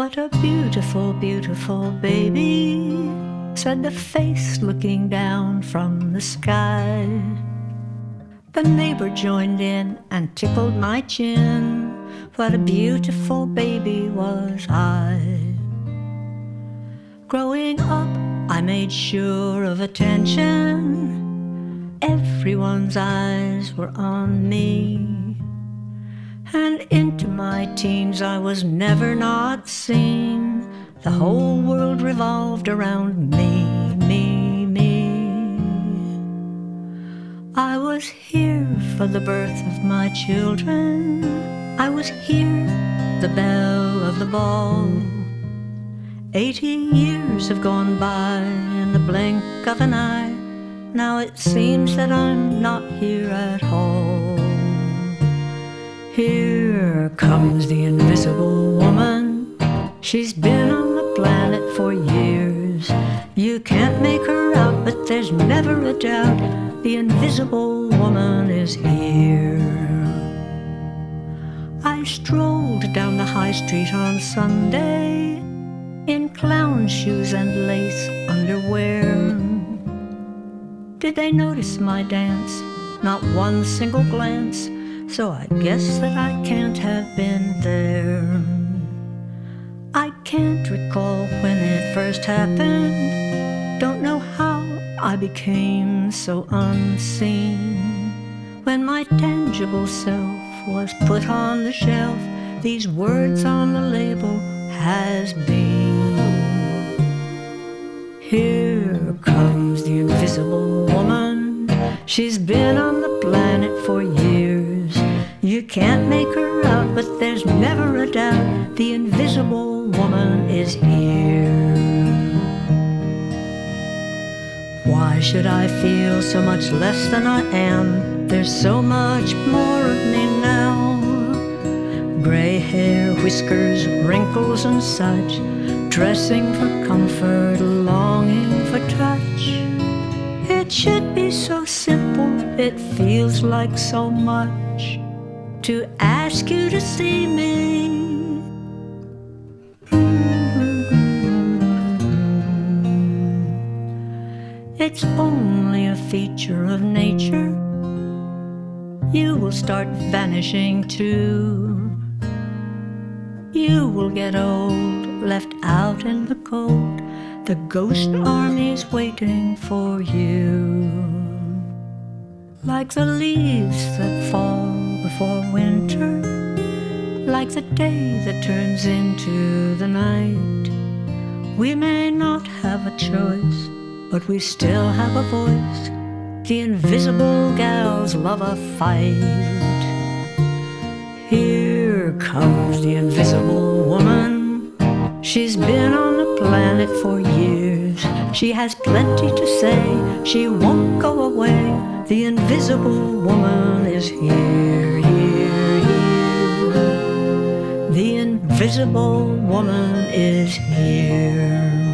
What a beautiful, beautiful baby, said the face looking down from the sky. The neighbor joined in and tickled my chin. What a beautiful baby was I. Growing up, I made sure of attention. Everyone's eyes were on me. And into my teens, I was never not seen. The whole world revolved around me, me, me. I was here for the birth of my children. I was here, the belle of the ball. Eighty years have gone by in the blink of an eye. Now it seems that I'm not here at all. Here comes the invisible woman. She's been on the planet for years. You can't make her out, but there's never a doubt the invisible woman is here. I strolled down the high street on Sunday in clown shoes and lace underwear. Did they notice my dance? Not one single glance so I guess that I can't have been there. I can't recall when it first happened. Don't know how I became so unseen. When my tangible self was put on the shelf, these words on the label has been. Here comes the invisible woman. She's been on the planet for years. Can't make her out, but there's never a doubt the invisible woman is here. Why should I feel so much less than I am? There's so much more of me now. Gray hair, whiskers, wrinkles, and such. Dressing for comfort, longing for touch. It should be so simple, it feels like so much to ask you to see me. It's only a feature of nature. You will start vanishing too. You will get old, left out in the cold. The ghost army's waiting for you. Like the leaves that fall before winter, like the day that turns into the night. We may not have a choice, but we still have a voice. The invisible gals love a fight. Here comes the invisible woman. She's been on the planet for years. She has plenty to say, she won't go away. The invisible woman is here. The invisible woman is here.